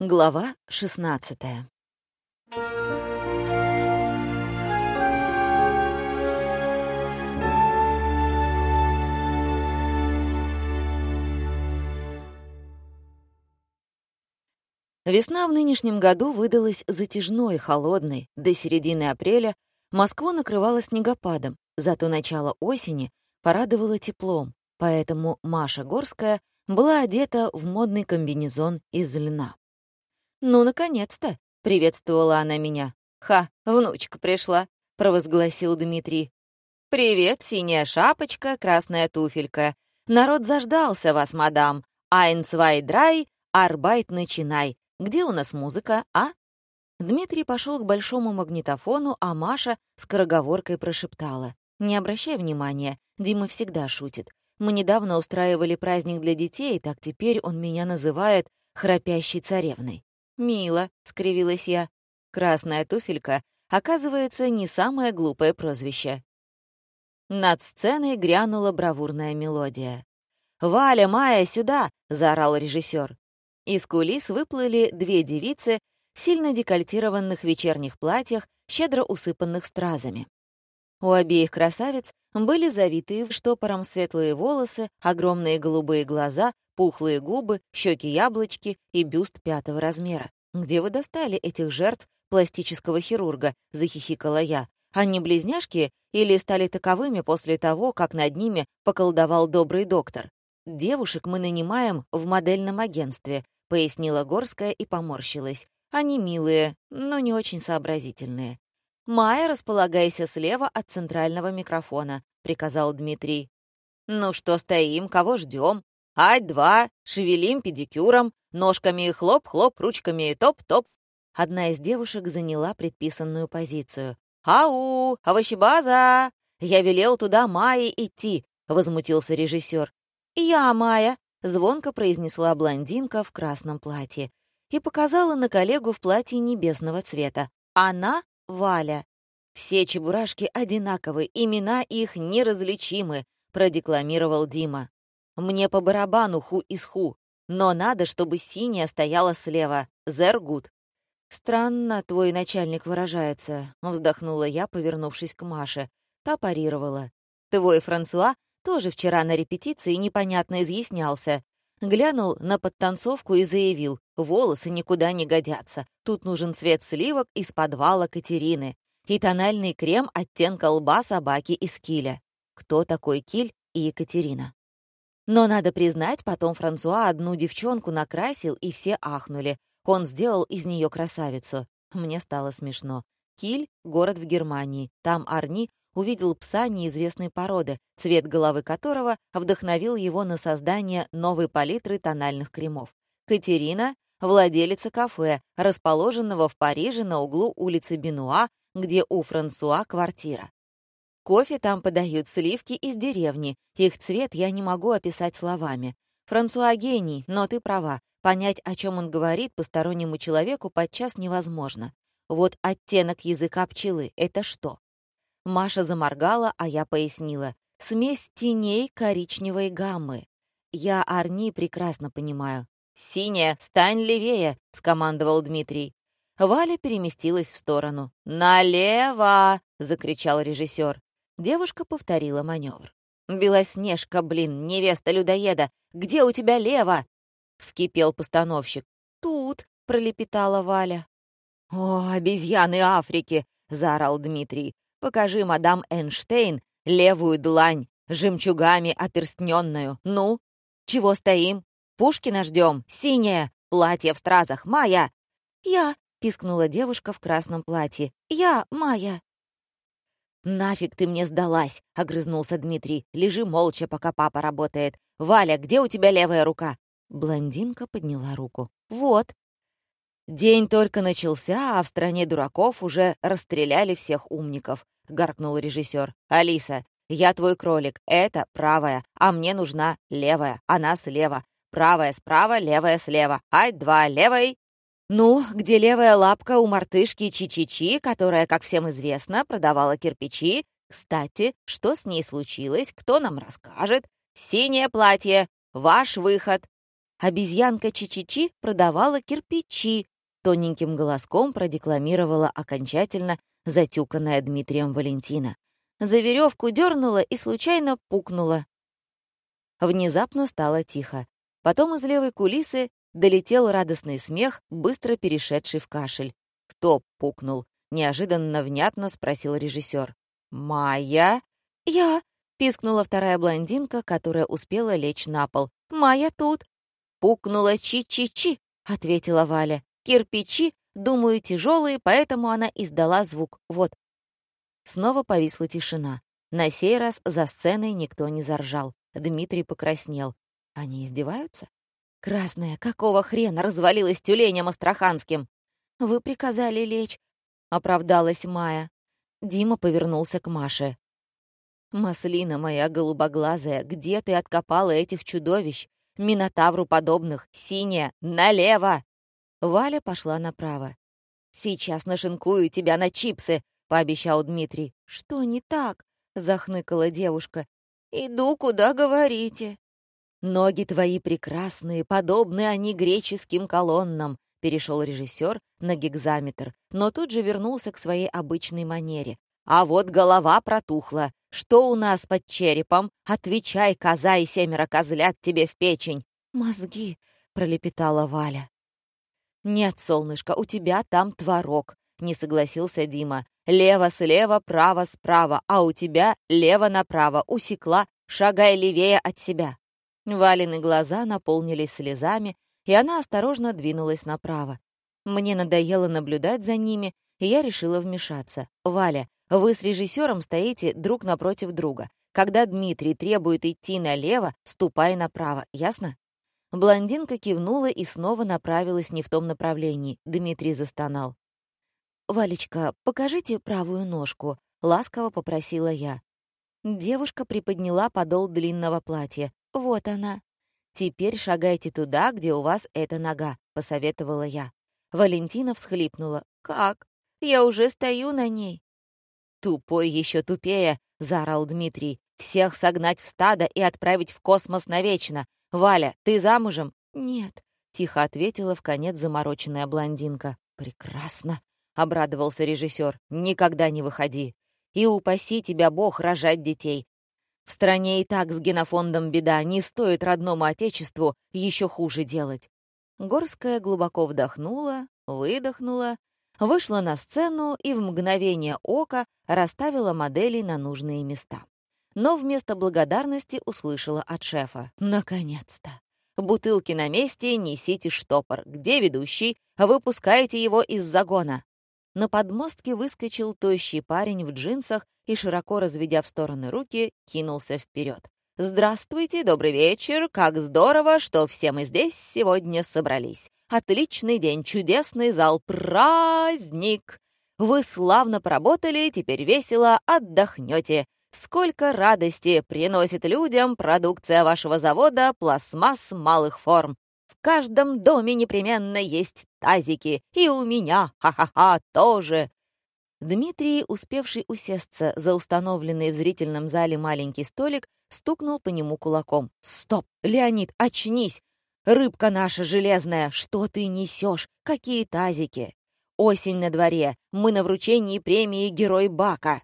Глава 16 Весна в нынешнем году выдалась затяжной, холодной. До середины апреля Москву накрывала снегопадом, зато начало осени порадовало теплом, поэтому Маша Горская была одета в модный комбинезон из льна. «Ну, наконец-то!» — приветствовала она меня. «Ха, внучка пришла!» — провозгласил Дмитрий. «Привет, синяя шапочка, красная туфелька. Народ заждался вас, мадам. Свай, драй, арбайт начинай. Где у нас музыка, а?» Дмитрий пошел к большому магнитофону, а Маша скороговоркой прошептала. «Не обращай внимания, Дима всегда шутит. Мы недавно устраивали праздник для детей, так теперь он меня называет храпящей царевной. «Мило», — скривилась я. «Красная туфелька» оказывается не самое глупое прозвище. Над сценой грянула бравурная мелодия. «Валя, Майя, сюда!» — заорал режиссер. Из кулис выплыли две девицы в сильно декольтированных вечерних платьях, щедро усыпанных стразами. У обеих красавиц были завитые в штопором светлые волосы, огромные голубые глаза, пухлые губы, щеки-яблочки и бюст пятого размера. «Где вы достали этих жертв пластического хирурга?» — захихикала я. «Они близняшки или стали таковыми после того, как над ними поколдовал добрый доктор? Девушек мы нанимаем в модельном агентстве», — пояснила Горская и поморщилась. «Они милые, но не очень сообразительные». «Майя, располагайся слева от центрального микрофона», — приказал Дмитрий. «Ну что стоим, кого ждем? Ать-два, шевелим педикюром, ножками хлоп-хлоп, ручками топ-топ. Одна из девушек заняла предписанную позицию. «Ау, овощебаза! Я велел туда Майе идти», — возмутился режиссер. «Я Майя», — звонко произнесла блондинка в красном платье и показала на коллегу в платье небесного цвета. «Она — Валя. Все чебурашки одинаковы, имена их неразличимы», — продекламировал Дима. Мне по барабану ху из ху, но надо, чтобы синяя стояла слева. Зергут. «Странно твой начальник выражается», — вздохнула я, повернувшись к Маше. Та парировала. «Твой Франсуа тоже вчера на репетиции непонятно изъяснялся. Глянул на подтанцовку и заявил, волосы никуда не годятся. Тут нужен цвет сливок из подвала Катерины и тональный крем оттенка лба собаки из киля. Кто такой Киль и Екатерина? Но, надо признать, потом Франсуа одну девчонку накрасил, и все ахнули. Он сделал из нее красавицу. Мне стало смешно. Киль — город в Германии. Там Арни увидел пса неизвестной породы, цвет головы которого вдохновил его на создание новой палитры тональных кремов. Катерина — владелица кафе, расположенного в Париже на углу улицы Бенуа, где у Франсуа квартира. Кофе там подают сливки из деревни. Их цвет я не могу описать словами. Франсуа гений, но ты права. Понять, о чем он говорит, постороннему человеку подчас невозможно. Вот оттенок языка пчелы — это что? Маша заморгала, а я пояснила. Смесь теней коричневой гаммы. Я Арни прекрасно понимаю. «Синяя, стань левее!» — скомандовал Дмитрий. Валя переместилась в сторону. «Налево!» — закричал режиссер. Девушка повторила маневр. «Белоснежка, блин, невеста людоеда! Где у тебя лево?» — вскипел постановщик. «Тут», — пролепетала Валя. «О, обезьяны Африки!» — заорал Дмитрий. «Покажи, мадам Эйнштейн, левую длань, жемчугами оперстненную. Ну, чего стоим? Пушкина ждем, синее, платье в стразах, Майя!» «Я!» — пискнула девушка в красном платье. «Я, Майя!» «Нафиг ты мне сдалась!» — огрызнулся Дмитрий. «Лежи молча, пока папа работает. Валя, где у тебя левая рука?» Блондинка подняла руку. «Вот». «День только начался, а в стране дураков уже расстреляли всех умников», — гаркнул режиссер. «Алиса, я твой кролик. Это правая, а мне нужна левая. Она слева. Правая справа, левая слева. Ай, два левой!» Ну, где левая лапка у мартышки Чи-Чи-Чи, которая, как всем известно, продавала кирпичи. Кстати, что с ней случилось, кто нам расскажет? Синее платье, ваш выход. обезьянка Чичичи продавала кирпичи, тоненьким голоском продекламировала окончательно затюканная Дмитрием Валентина. За веревку дернула и случайно пукнула. Внезапно стало тихо. Потом из левой кулисы долетел радостный смех, быстро перешедший в кашель. «Кто пукнул?» — неожиданно внятно спросил режиссер. «Майя?» «Я!» — пискнула вторая блондинка, которая успела лечь на пол. «Майя тут!» «Пукнула чи-чи-чи!» — ответила Валя. «Кирпичи, думаю, тяжелые, поэтому она издала звук. Вот». Снова повисла тишина. На сей раз за сценой никто не заржал. Дмитрий покраснел. Они издеваются? Красная, какого хрена развалилась тюленем астраханским? Вы приказали лечь, оправдалась Майя. Дима повернулся к Маше. «Маслина моя голубоглазая, где ты откопала этих чудовищ? Минотавру подобных, синяя, налево!» Валя пошла направо. «Сейчас нашинкую тебя на чипсы», — пообещал Дмитрий. «Что не так?» — захныкала девушка. «Иду, куда говорите». «Ноги твои прекрасные, подобны они греческим колоннам», — перешел режиссер на гигзаметр, но тут же вернулся к своей обычной манере. «А вот голова протухла. Что у нас под черепом? Отвечай, коза и семеро козлят тебе в печень!» «Мозги», — пролепетала Валя. «Нет, солнышко, у тебя там творог», — не согласился Дима. «Лево слева, право справа, а у тебя лево направо. Усекла, шагай левее от себя». Валины глаза наполнились слезами, и она осторожно двинулась направо. Мне надоело наблюдать за ними, и я решила вмешаться. «Валя, вы с режиссером стоите друг напротив друга. Когда Дмитрий требует идти налево, ступай направо, ясно?» Блондинка кивнула и снова направилась не в том направлении. Дмитрий застонал. «Валечка, покажите правую ножку», — ласково попросила я. Девушка приподняла подол длинного платья. «Вот она». «Теперь шагайте туда, где у вас эта нога», — посоветовала я. Валентина всхлипнула. «Как? Я уже стою на ней». «Тупой еще тупее», — заорал Дмитрий. «Всех согнать в стадо и отправить в космос навечно. Валя, ты замужем?» «Нет», — тихо ответила в конец замороченная блондинка. «Прекрасно», — обрадовался режиссер. «Никогда не выходи. И упаси тебя Бог рожать детей. В стране и так с генофондом беда, не стоит родному отечеству еще хуже делать. Горская глубоко вдохнула, выдохнула, вышла на сцену и в мгновение ока расставила модели на нужные места. Но вместо благодарности услышала от шефа. «Наконец-то! Бутылки на месте, несите штопор. Где ведущий? Выпускайте его из загона!» На подмостке выскочил тощий парень в джинсах и, широко разведя в стороны руки, кинулся вперед. «Здравствуйте, добрый вечер, как здорово, что все мы здесь сегодня собрались. Отличный день, чудесный зал, праздник! Вы славно поработали, теперь весело отдохнете. Сколько радости приносит людям продукция вашего завода пластмасс малых форм каждом доме непременно есть тазики, и у меня, ха-ха-ха, тоже. Дмитрий, успевший усесться за установленный в зрительном зале маленький столик, стукнул по нему кулаком. «Стоп! Леонид, очнись! Рыбка наша железная, что ты несешь? Какие тазики? Осень на дворе, мы на вручении премии «Герой Бака».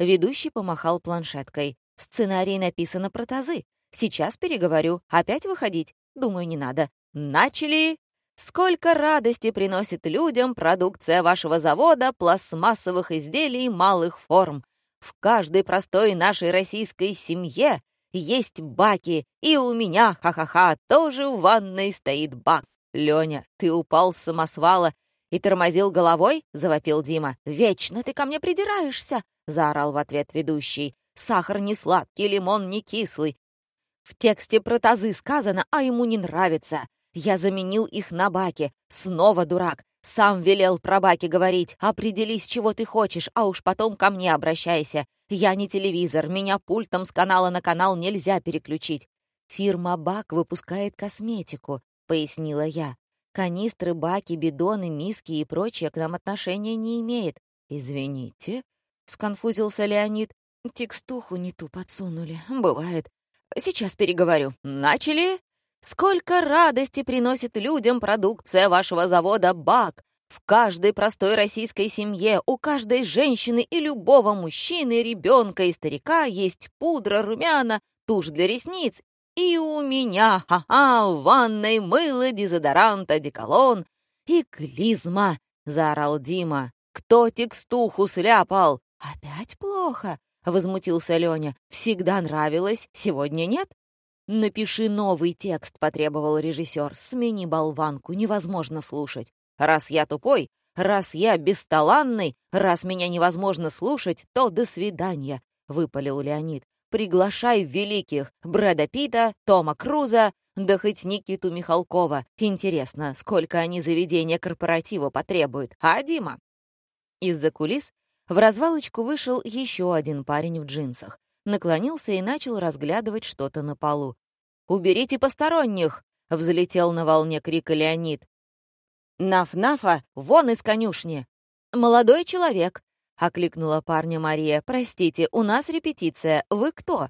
Ведущий помахал планшеткой. В сценарии написано про тазы. Сейчас переговорю. Опять выходить? Думаю, не надо. Начали! Сколько радости приносит людям продукция вашего завода пластмассовых изделий малых форм. В каждой простой нашей российской семье есть баки, и у меня, ха-ха-ха, тоже в ванной стоит бак. Леня, ты упал с самосвала и тормозил головой?» — завопил Дима. «Вечно ты ко мне придираешься!» — заорал в ответ ведущий. «Сахар не сладкий, лимон не кислый. В тексте про тазы сказано, а ему не нравится. Я заменил их на баки. Снова дурак. Сам велел про баки говорить. Определись, чего ты хочешь, а уж потом ко мне обращайся. Я не телевизор, меня пультом с канала на канал нельзя переключить. Фирма «Бак» выпускает косметику, пояснила я. Канистры, баки, бидоны, миски и прочее к нам отношения не имеет. «Извините», — сконфузился Леонид. «Текстуху не ту подсунули. Бывает. Сейчас переговорю. Начали?» Сколько радости приносит людям продукция вашего завода «Бак». В каждой простой российской семье, у каждой женщины и любого мужчины, ребенка и старика есть пудра, румяна, тушь для ресниц. И у меня, ха-ха, в ванной мыло, дезодорант, одеколон и клизма, — заорал Дима. «Кто текстуху сляпал?» «Опять плохо?» — возмутился Леня. «Всегда нравилось, сегодня нет?» «Напиши новый текст», — потребовал режиссер. «Смени болванку, невозможно слушать. Раз я тупой, раз я бесталанный, раз меня невозможно слушать, то до свидания», — выпалил Леонид. «Приглашай великих Брэда Питта, Тома Круза, да хоть Никиту Михалкова. Интересно, сколько они заведения корпоратива потребуют, а, Дима?» Из-за кулис в развалочку вышел еще один парень в джинсах наклонился и начал разглядывать что-то на полу. «Уберите посторонних!» — взлетел на волне крика Леонид. «Наф-нафа, вон из конюшни!» «Молодой человек!» — окликнула парня Мария. «Простите, у нас репетиция. Вы кто?»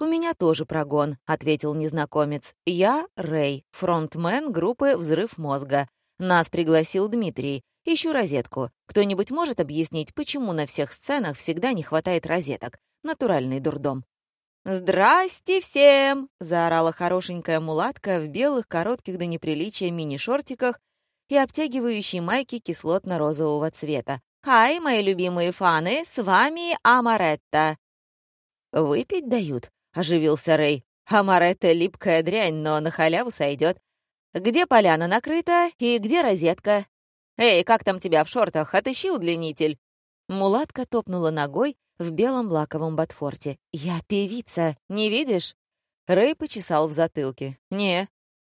«У меня тоже прогон», — ответил незнакомец. «Я Рэй, фронтмен группы «Взрыв мозга». Нас пригласил Дмитрий. Ищу розетку. Кто-нибудь может объяснить, почему на всех сценах всегда не хватает розеток? Натуральный дурдом. «Здрасте всем!» — заорала хорошенькая мулатка в белых, коротких до неприличия мини-шортиках и обтягивающей майке кислотно-розового цвета. «Хай, мои любимые фаны, с вами Амаретта!» «Выпить дают?» — оживился Рэй. «Амаретта — липкая дрянь, но на халяву сойдет. Где поляна накрыта и где розетка? Эй, как там тебя в шортах? Отыщи удлинитель!» Мулатка топнула ногой, в белом лаковом ботфорте. «Я певица, не видишь?» Рэй почесал в затылке. «Не».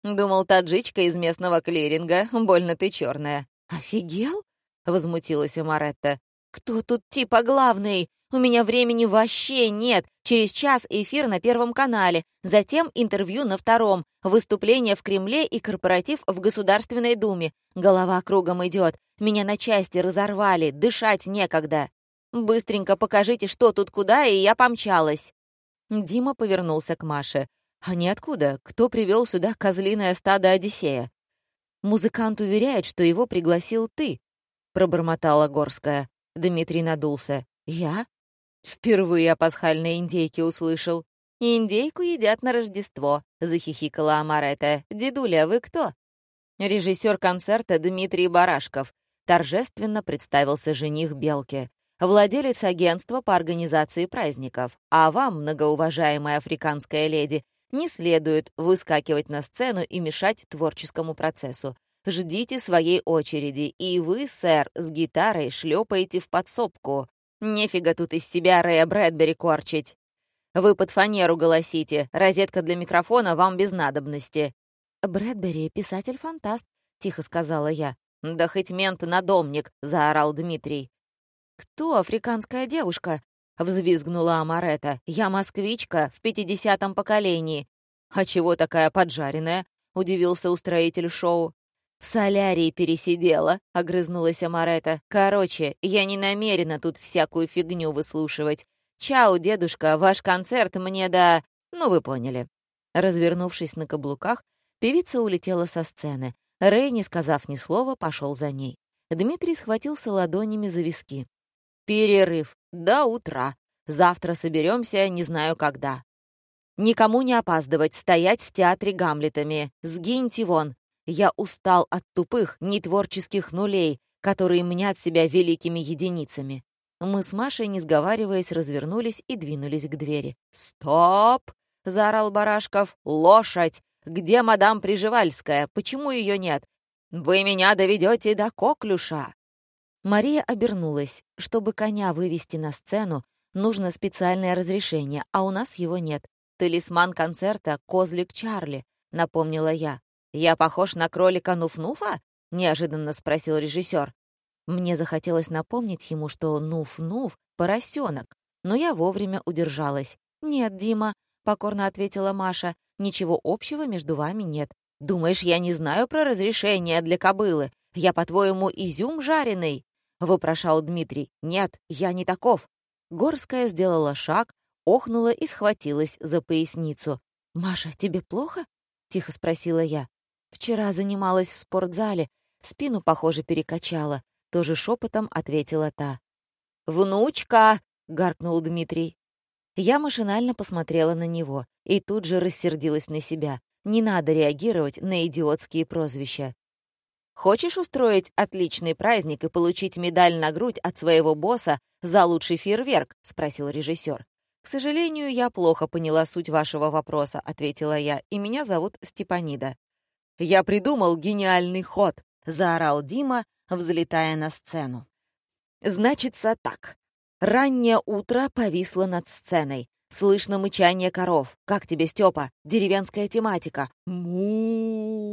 «Думал, таджичка из местного клиринга. Больно ты черная». «Офигел?» — возмутилась Амаретта. «Кто тут типа главный? У меня времени вообще нет. Через час эфир на Первом канале, затем интервью на Втором, выступление в Кремле и корпоратив в Государственной Думе. Голова кругом идет. Меня на части разорвали, дышать некогда». Быстренько покажите, что тут куда, и я помчалась». Дима повернулся к Маше. «А ниоткуда. Кто привел сюда козлиное стадо Одиссея?» «Музыкант уверяет, что его пригласил ты», — пробормотала Горская. Дмитрий надулся. «Я?» «Впервые о пасхальной индейке услышал». «Индейку едят на Рождество», — захихикала Амарета. «Дедуля, вы кто?» Режиссер концерта Дмитрий Барашков. Торжественно представился жених Белки владелец агентства по организации праздников, а вам, многоуважаемая африканская леди, не следует выскакивать на сцену и мешать творческому процессу. Ждите своей очереди, и вы, сэр, с гитарой шлепаете в подсобку. Нефига тут из себя Рэя Брэдбери корчить. Вы под фанеру голосите, розетка для микрофона вам без надобности. «Брэдбери — писатель-фантаст», — тихо сказала я. «Да хоть мент-надомник», — заорал Дмитрий. «Кто африканская девушка?» — взвизгнула Амарета. «Я москвичка в пятидесятом поколении». «А чего такая поджаренная?» — удивился устроитель шоу. «В солярии пересидела», — огрызнулась Амарета. «Короче, я не намерена тут всякую фигню выслушивать. Чао, дедушка, ваш концерт мне да... Ну, вы поняли». Развернувшись на каблуках, певица улетела со сцены. Рэй, не сказав ни слова, пошел за ней. Дмитрий схватился ладонями за виски. Перерыв. До утра. Завтра соберемся, не знаю когда. Никому не опаздывать, стоять в театре Гамлетами. Сгиньте вон. Я устал от тупых, нетворческих нулей, которые мнят себя великими единицами. Мы с Машей, не сговариваясь, развернулись и двинулись к двери. «Стоп!» — заорал Барашков. «Лошадь! Где мадам Приживальская? Почему ее нет? Вы меня доведете до коклюша!» Мария обернулась. Чтобы коня вывести на сцену, нужно специальное разрешение, а у нас его нет. Талисман концерта — козлик Чарли, напомнила я. «Я похож на кролика Нуф-Нуфа?» — неожиданно спросил режиссер. Мне захотелось напомнить ему, что Нуф-Нуф — поросенок, но я вовремя удержалась. «Нет, Дима», — покорно ответила Маша, — «ничего общего между вами нет. Думаешь, я не знаю про разрешение для кобылы? Я, по-твоему, изюм жареный?» — вопрошал Дмитрий. «Нет, я не таков». Горская сделала шаг, охнула и схватилась за поясницу. «Маша, тебе плохо?» — тихо спросила я. «Вчера занималась в спортзале, спину, похоже, перекачала», — тоже шепотом ответила та. «Внучка!» — гаркнул Дмитрий. Я машинально посмотрела на него и тут же рассердилась на себя. Не надо реагировать на идиотские прозвища. «Хочешь устроить отличный праздник и получить медаль на грудь от своего босса за лучший фейерверк?» — спросил режиссер. «К сожалению, я плохо поняла суть вашего вопроса», — ответила я, «и меня зовут Степанида». «Я придумал гениальный ход», — заорал Дима, взлетая на сцену. «Значится так. Раннее утро повисло над сценой. Слышно мычание коров. Как тебе, Степа? Деревенская тематика. му